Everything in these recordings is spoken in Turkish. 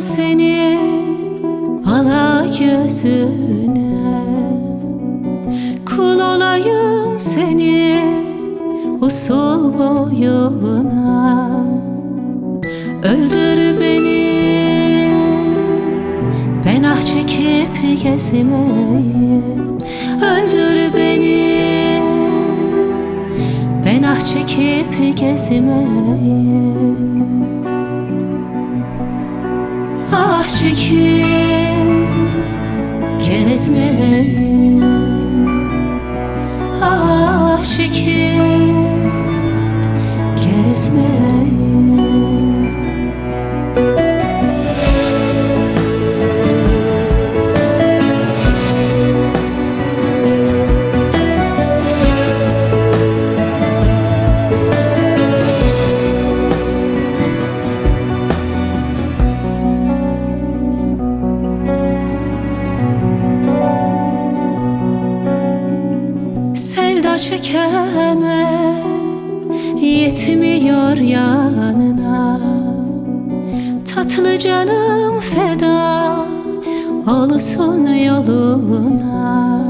senin ala gözüne Kul olayım senin usul boyuna. Öldür beni Ben ah çekip gezmeyim Öldür beni Ben ah çekip gezmeyim Çekeme Yetmiyor yanına. Tatlı canım feda Olsun yoluna.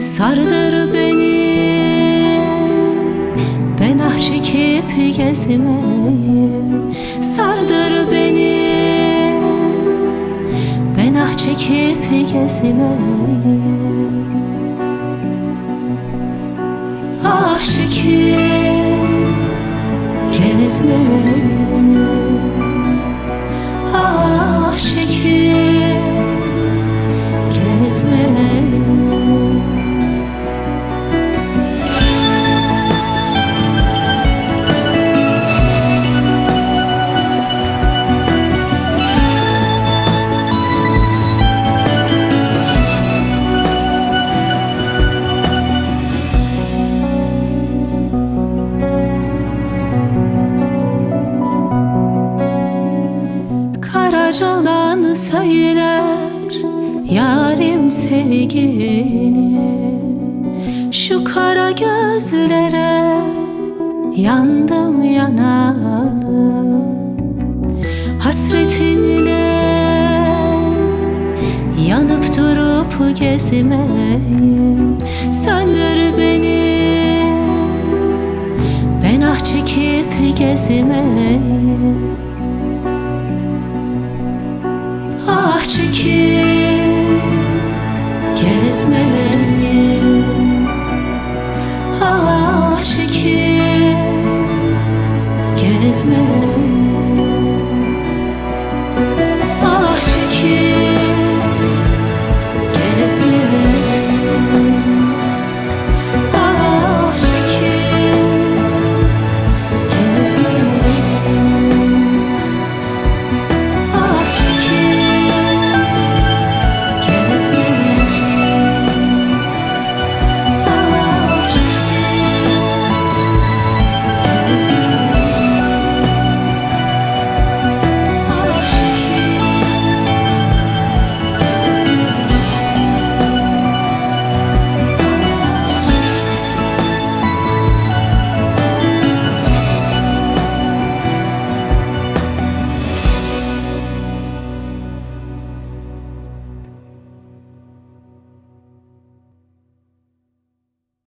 Sardır beni. Ben ah çekip gezmeyim Sardır beni. Ben ah çekip gezmeyim Ah Karaca olan söyler Yarim sevgini. Şu kara gözlere Yandım yanalı. Hasretinle Yanıp durup gezmeyim Söndür beni Ben ah çekip gezmeyim ah çekip gezmeli Ah çekip gezmeli